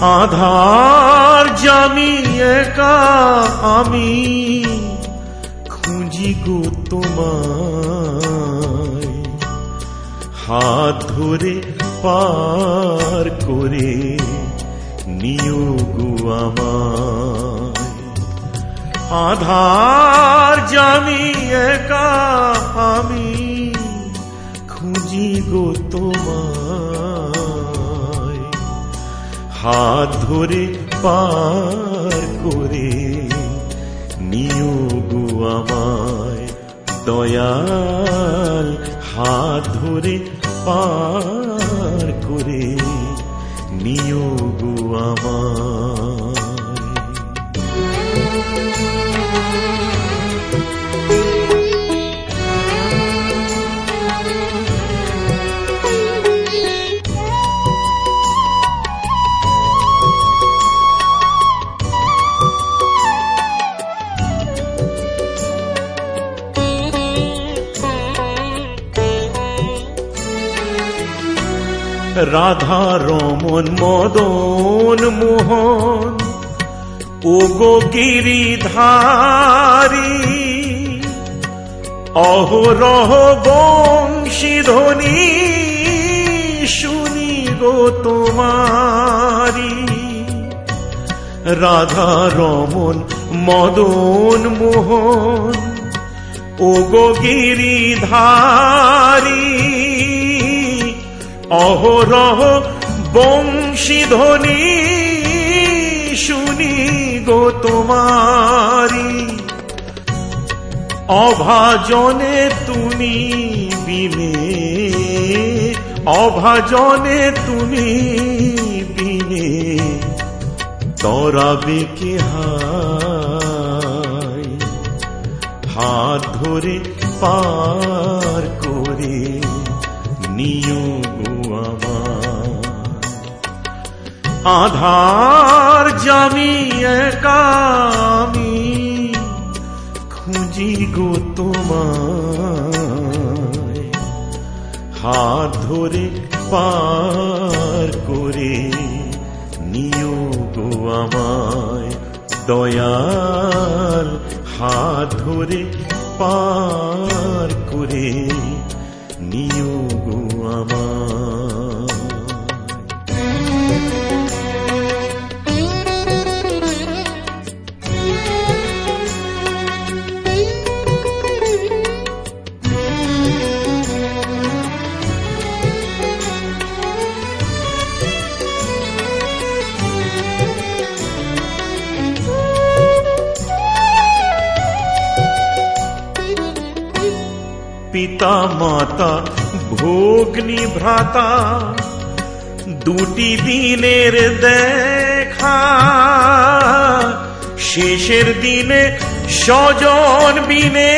আধার জামি একা আমি খুঁজি গো তোমায়। হাত ধরে পার করে নিও গো আমায়। আধার জামি একা আমি খুঁজি গো তোমায়। হাত ধরে পার করে নিয়োগু আমায় দয়াল। হাত ধরে পার করে নিয়োগু আমায় রাধা রমন, মদন মোহন, ও গো গিরিধারী, অহরহ বংশীধ্বনি শুনি গো তোমারি। রাধা রমন, মদন মোহন, ও গো গিরিধারী অহরহ বংশীধ্বনি শুনি গো তোমারি। অভাজনে তুমি বিনে, অভাজনে তুমি বিনে, তরাবে কে হাত ধরে পার করে নিয় আধার জামি একামি খুঁজি গো তোমায়। হাত ধরে পার করে নিও গো আমায়। দয়াল, হাত ধরে পার করে পিতা মাতা ভোগনি ভ্রাতা দুটি দিনের দেখা। শেষের দিনে স্বজন বিনে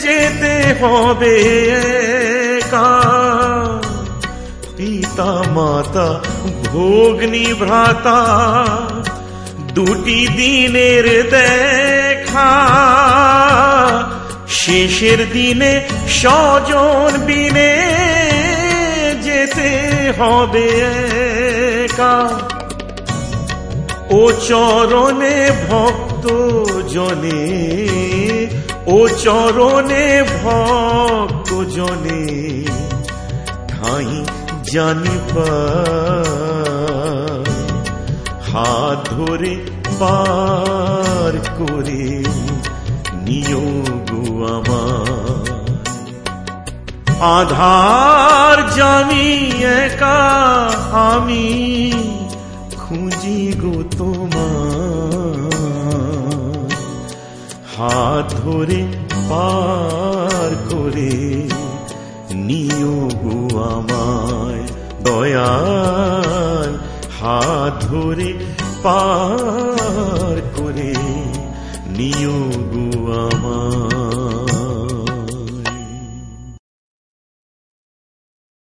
যেতে হবে পিতা মাতা ভোগনি ভ্রাতা দুটি দিনের দেখা। শেষের দিনে স্বজন বিনে যেতে হবে একা। ও চরণে ভক্ত জনে ও চরণে ভক্ত জনে ঠাই জানি হাত ধরে পার আধার জামি একা আমি খুঁজি গো তোমার। হাত ধরে পার করে নিও গো আমায় দয়াল। হাত ধরে পার করে নিও গো আমায়